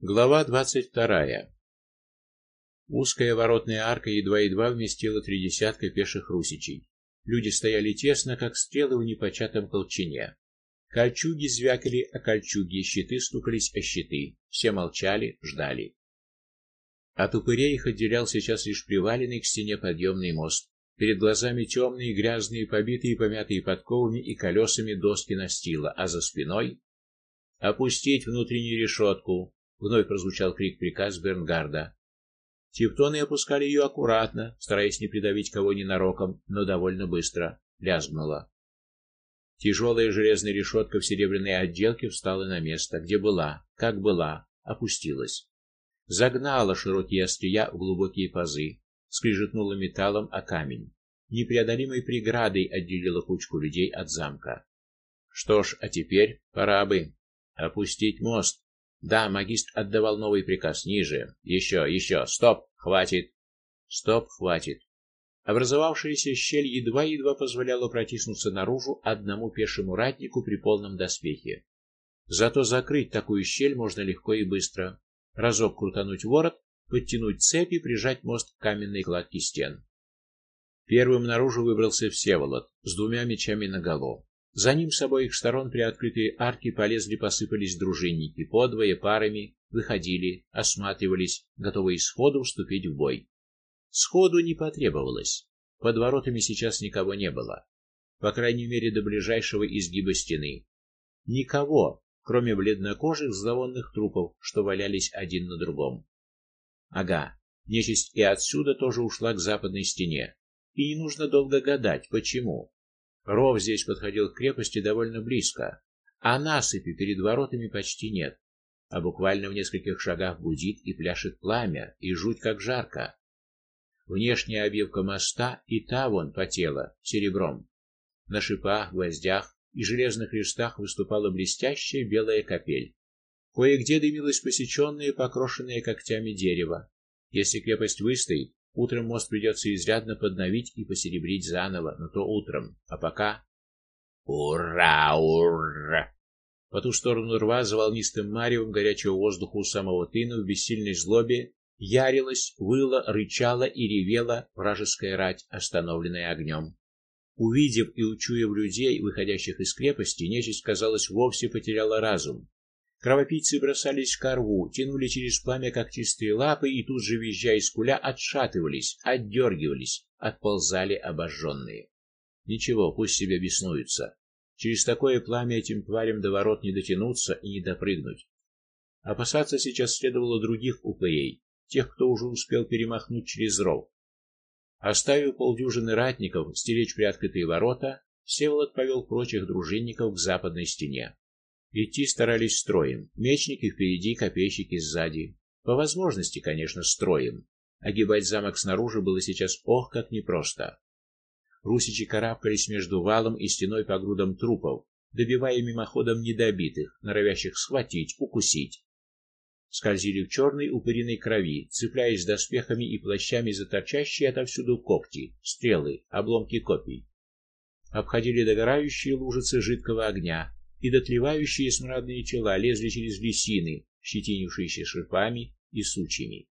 Глава двадцать вторая. Узкая воротная арка едва-едва вместила три десятка пеших русичей. Люди стояли тесно, как стрелы в непочатом колчине. Кольчуги звякали о кольчуги, щиты стукались о щиты. Все молчали, ждали. От упырей их отделял сейчас лишь приваленный к стене подъемный мост. Перед глазами темные, грязные, побитые, помятые подковами и колесами доски настила, а за спиной опустить внутреннюю решетку, Вновь прозвучал крик-приказ Бернгарда. Тевтоны опускали ее аккуратно, стараясь не придавить кого ненароком, но довольно быстро лязгнула. Тяжелая железная решетка в серебряной отделке встала на место, где была, как была, опустилась. Загнала широкие острия в глубокие пазы, скрижетнула металлом о камень. Непреодолимой преградой отделила кучку людей от замка. Что ж, а теперь пора бы опустить мост, да, магистр отдавал новый приказ ниже. Еще, еще. Стоп, хватит. Стоп, хватит. Образовавшаяся щель едва-едва позволяла протиснуться наружу одному пешему ратнику при полном доспехе. Зато закрыть такую щель можно легко и быстро. Разок крутануть ворот, подтянуть цепи прижать мост к каменной кладке стен. Первым наружу выбрался Всеволод с двумя мечами наголо. За ним с обоих сторон при открытой арке полезли, посыпались дружинники, подвое парами выходили, осматривались, готовые сходу вступить в бой. Сходу не потребовалось. Под воротами сейчас никого не было, по крайней мере до ближайшего изгиба стены. Никого, кроме бледнокожих зловонных трупов, что валялись один на другом. Ага, нечисть и отсюда тоже ушла к западной стене. И не нужно долго гадать, почему. Ров здесь подходил к крепости довольно близко, а насыпи перед воротами почти нет, а буквально в нескольких шагах гудит и пляшет пламя, и жуть как жарко. Внешняя обивка моста и та вон потела серебром. На шипах, гвоздях и железных листах выступала блестящая белая капель. Кое-где дымилось посеченное, покрошенное когтями дерево. Если крепость выстоит, Утром мост придется изрядно подновить и посеребрить заново, но то утром. А пока ура, ура. По ту сторону рва за волнистым маревом горячего воздуха у самого тына в бессильной злобе ярилась, выла, рычала и ревела вражеская рать, остановленная огнем. Увидев и учуяв людей, выходящих из крепости, нечисть, казалось, вовсе потеряла разум. Кровопийцы бросались к рву, тянули через пламя когтистые лапы и тут же визжа и скуля отшатывались, отдергивались, отползали обожженные. Ничего, пусть себе беснуются. Через такое пламя этим тварям до ворот не дотянуться и не допрыгнуть. Опасаться сейчас следовало других упырей, тех, кто уже успел перемахнуть через ров. Оставив полдюжины ратников стеречь приоткрытые ворота, Всеволод повел прочих дружинников к западной стене. Идти старались строем. Мечники впереди, копейщики сзади. По возможности, конечно, строем. Огибать замок снаружи было сейчас ох как непросто. Русичи карабкались между валом и стеной по грудам трупов, добивая мимоходом недобитых, норовящих схватить, укусить. Скользили в черной упыриной крови, цепляясь доспехами и плащами за торчащие отовсюду когти, стрелы, обломки копий. Обходили догорающие лужицы жидкого огня, и дотлевающие смрадные тела лезли через лисины, щетинившиеся шипами и сучьями.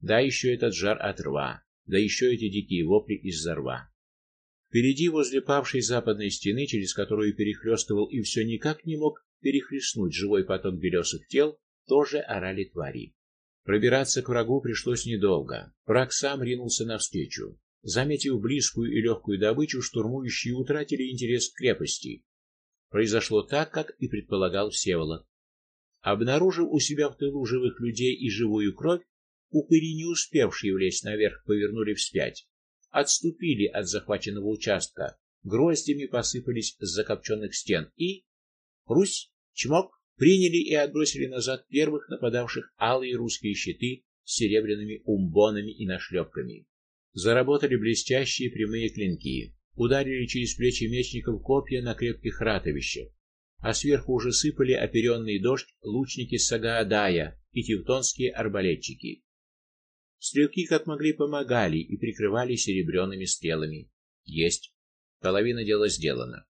Да еще этот жар от рва, да еще эти дикие вопли из-за рва. Впереди, возле павшей западной стены, через которую перехлестывал и все никак не мог перехлестнуть живой поток белесых тел, тоже орали твари. Пробираться к врагу пришлось недолго. Враг сам ринулся навстречу. Заметив близкую и легкую добычу, штурмующие утратили интерес к крепости Произошло так, как и предполагал Всеволод. Обнаружив у себя в тылу живых людей и живую кровь, упыри, не успевшие влезть наверх, повернули вспять, отступили от захваченного участка, гроздями посыпались с закопченных стен и Русь, чмок, приняли и отбросили назад первых нападавших алые русские щиты с серебряными умбонами и нашлепками. Заработали блестящие прямые клинки ударили через плечи мечников копья на крепких ратовищах, а сверху уже сыпали оперенный дождь лучники Сагаадая и тевтонские арбалетчики. Стрелки как могли помогали и прикрывали серебряными стрелами. Есть. Половина дела сделана.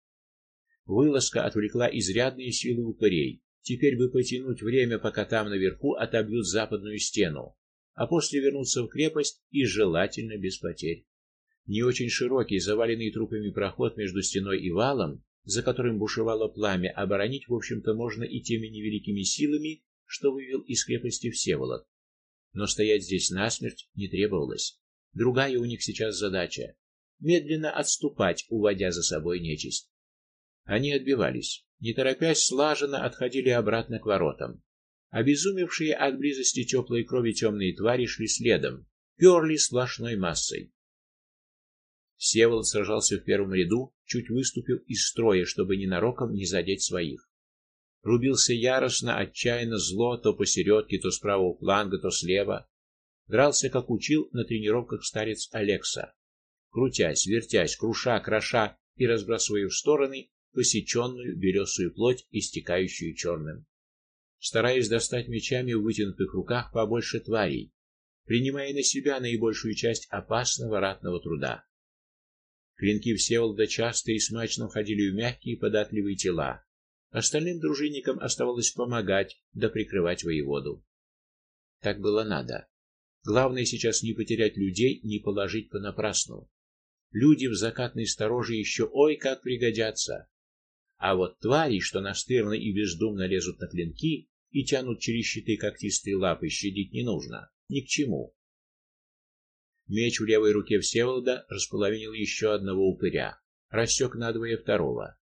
Вылазка отвлекла изрядные силы упырей. Теперь бы потянуть время, пока там наверху отобьют западную стену, а после вернуться в крепость и желательно без потерь. Не очень широкий, заваленный трупами проход между стеной и валом, за которым бушевало пламя, оборонить, в общем-то, можно и теми невеликими силами, что вывел из крепости Всеволод. Но стоять здесь насмерть не требовалось. Другая у них сейчас задача медленно отступать, уводя за собой нечисть. Они отбивались, не торопясь, слаженно отходили обратно к воротам. Обезумевшие от близости теплой крови темные твари шли следом, перли сплошной массой. Всеволод сражался в первом ряду, чуть выступил из строя, чтобы ненароком не задеть своих. Рубился яростно, отчаянно, зло, то посередке, то с правого фланга, то слева. Дрался, как учил на тренировках старец Алекса крутясь, вертясь, круша, кроша и разбрасывая в стороны посеченную белесую плоть, истекающую черным. Стараясь достать мечами в вытянутых руках побольше тварей, принимая на себя наибольшую часть опасного ратного труда. Клинки Всеволода часто и смачно входили в мягкие податливые тела. Остальным дружинникам оставалось помогать да прикрывать воеводу. Так было надо. Главное сейчас не потерять людей, не положить понапрасну. Люди в закатной стороже еще ой как пригодятся. А вот твари, что настырно и бездумно лезут на клинки и тянут через щиты когтистые лапы, щадить не нужно. Ни к чему. Меч в левой руке Всеволода располовинил еще одного упыря, рассек надвое второго.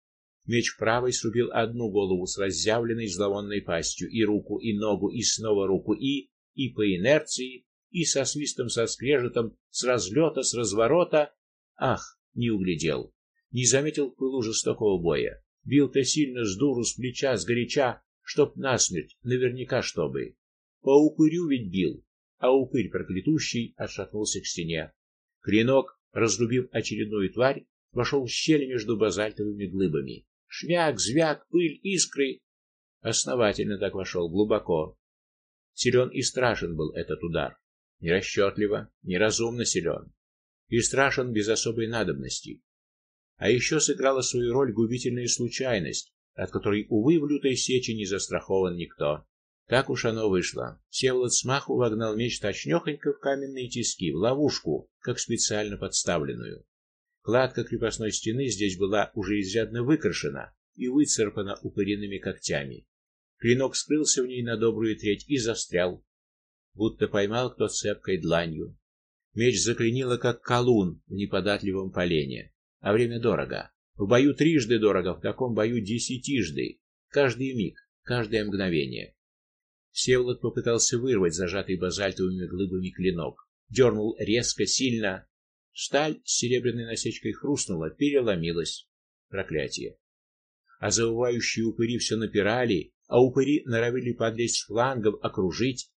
Меч в правой срубил одну голову с разъявленной зловонной пастью, и руку, и ногу, и снова руку, и и по инерции, и со свистом, со скрежетом, с разлета, с разворота Ах, не углядел, не заметил пылу жестокого боя. Бил-то сильно с дуру, с плеча, с горяча, чтоб насмерть, наверняка чтобы. По упырю ведь бил, а упырь проклятущий отшатнулся к стене. Клинок, разрубив очередную тварь, вошел в щель между базальтовыми глыбами. Шмяк, звяк, пыль, искры. Основательно так вошел, глубоко. Силен и страшен был этот удар. Нерасчетливо, неразумно силен и страшен без особой надобности. А еще сыграла свою роль губительная случайность, от которой увы в лютой сече не застрахован никто. Так уж оно вышло. Всеволод смаху вогнал меч точнёхонько в каменные тиски, в ловушку, как специально подставленную. Кладка крепостной стены здесь была уже изрядно выкрашена и выцарапана упыриными когтями. Клинок скрылся в ней на добрую треть и застрял, будто поймал кто цепкой дланью. Меч заклинило как колун в неподатливом полене. А время дорого. В бою трижды дорого, в таком бою десятижды. Каждый миг, каждое мгновение. Всеволод попытался вырвать зажатый базальтовыми глыбами клинок. Дернул резко, сильно. Сталь с серебряной насечкой хрустнула, переломилась. Проклятие. А завывающие упыри все напирали, а упыри норовили подлезть с флангов, окружить.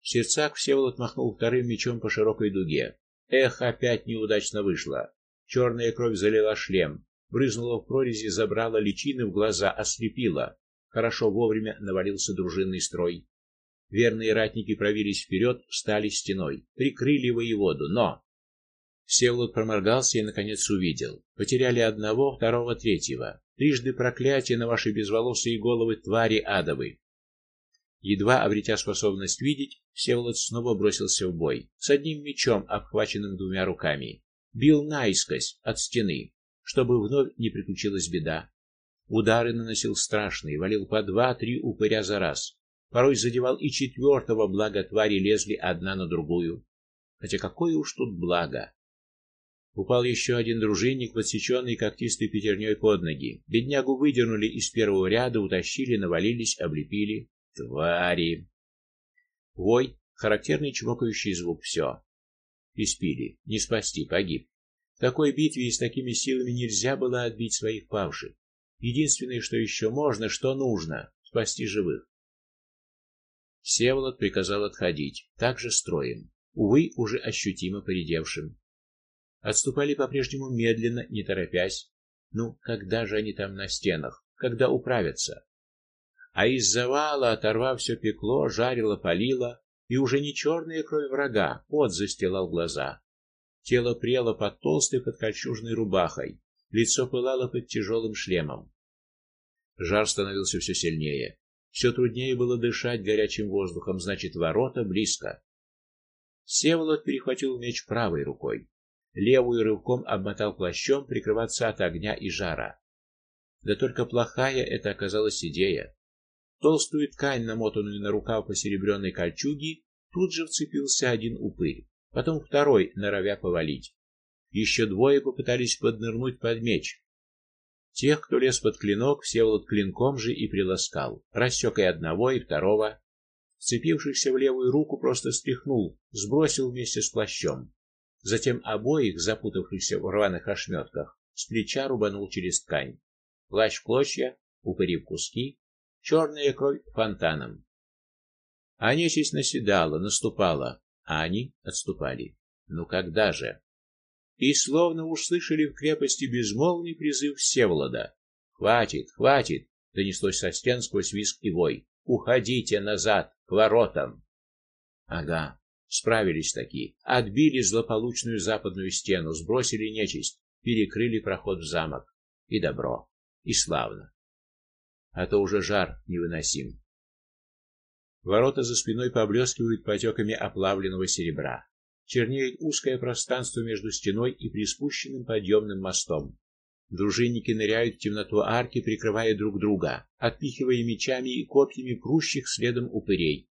В сердцах Всеволод махнул вторым мечом по широкой дуге. Эх, опять неудачно вышло. Черная кровь залила шлем, брызнула в прорези, забрала личины в глаза, ослепила. Хорошо вовремя навалился дружинный строй. Верные ратники провились вперед, встали стеной, прикрыли воеводу, но Всеволод проморгался и наконец увидел. Потеряли одного, второго, третьего. Трижды проклятие на ваши безволосые головы твари адовы. Едва обретя способность видеть, Всеволод снова бросился в бой, с одним мечом, обхваченным двумя руками. Бил наискось от стены, чтобы вновь не приключилась беда. Удары наносил страшные, валил по два-три упыря за раз. Порой задевал и четвертого, благо твари лезли одна на другую. Хотя какое уж тут благо. Упал еще один дружинник, подсеченный когтистой пятерней под ноги. Беднягу выдернули из первого ряда, утащили, навалились, облепили. Твари. Вой, характерный чмокающий звук все. Испили, не спасти, погиб. В такой битве и с такими силами нельзя было отбить своих павших. Единственное, что еще можно, что нужно спасти живых. Всеволод приказал отходить, также строем, увы, уже ощутимо поредевшим. Отступали по-прежнему медленно, не торопясь. Ну, когда же они там на стенах? Когда управятся? а из завала, оторвав все пекло, жарило, палило, и уже не черная кровь врага, пот застилал глаза. Тело прело под толстой подкольчужной рубахой, лицо пылало под тяжелым шлемом. Жар становился все сильнее. Все труднее было дышать горячим воздухом, значит, ворота близко. Всеволод перехватил меч правой рукой, левую рывком обмотал плащом прикрываться от огня и жара. Да только плохая это оказалась идея. Толстую ткань, намотанную на рукав посеребренной кольчуги, тут же вцепился один упырь, потом второй, норовя повалить. Еще двое попытались поднырнуть под меч. Тех, кто лез под клинок, Всеволод клинком же и приласкал, рассек и одного, и второго. Вцепившихся в левую руку просто стряхнул, сбросил вместе с плащом. Затем обоих, запутавшихся в рваных ошметках, с плеча рубанул через ткань. Плащ в клочья, упыри в куски, черная кровь фонтаном. А нечисть наседала, наступала, а они отступали. Ну когда же? И словно услышали в крепости безмолвный призыв Всеволода. "Хватит, хватит!" донеслось со стен сквозь визг и вой. "Уходите назад, к воротам". Ага, справились таки. Отбили злополучную западную стену, сбросили нечисть, перекрыли проход в замок. И добро, и славно. А то уже жар невыносим. Ворота за спиной поблескивают потеками оплавленного серебра. Чернеет узкое пространство между стеной и приспущенным подъемным мостом. Дружинники ныряют в темноту арки, прикрывая друг друга, отпихивая мечами и копьями прущих следом упырей.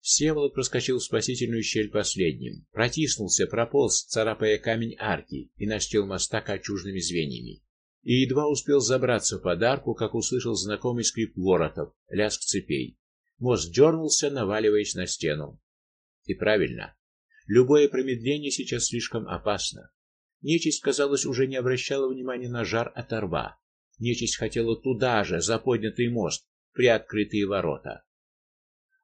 Всеволод проскочил в спасительную щель последним, протиснулся, прополз, царапая камень арки и настил моста кольчужными звеньями. И едва успел забраться под арку, как услышал знакомый скрип воротов, лязг цепей. Мост дернулся, наваливаясь на стену. И правильно. Любое промедление сейчас слишком опасно. Нечисть, казалось, уже не обращала внимания на жар от рва. Нечисть хотела туда же, за поднятый мост, приоткрытые ворота.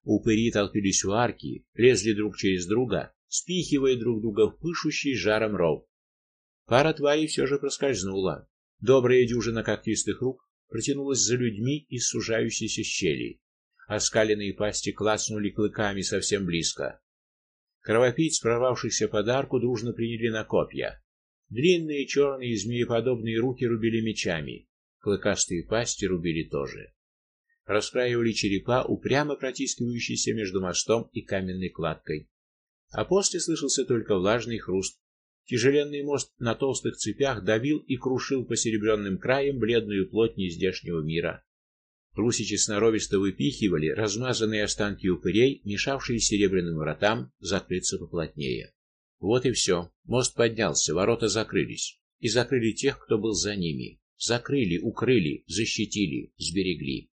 Упыри толпились у арки, лезли друг через друга, спихивая друг друга в пышущий жаром ров. Пара тварей все же проскользнула. Добрая дюжина когтистых рук протянулась за людьми из сужающейся щели. Оскаленные пасти клацнули клыками совсем близко. Кровопийц, прорвавшихся под арку, дружно приняли на копья. Длинные черные змееподобные руки рубили мечами, клыкастые пасти рубили тоже. Раскраивали черепа, упрямо протискивающиеся между мостом и каменной кладкой. А после слышался только влажный хруст. Тяжеленный мост на толстых цепях давил и крушил по серебряным краям бледную плоть нездешнего мира. Русичи сноровисто выпихивали размазанные останки упырей, мешавшие серебряным вратам закрыться поплотнее. Вот и все. Мост поднялся, ворота закрылись. И закрыли тех, кто был за ними. Закрыли, укрыли, защитили, сберегли.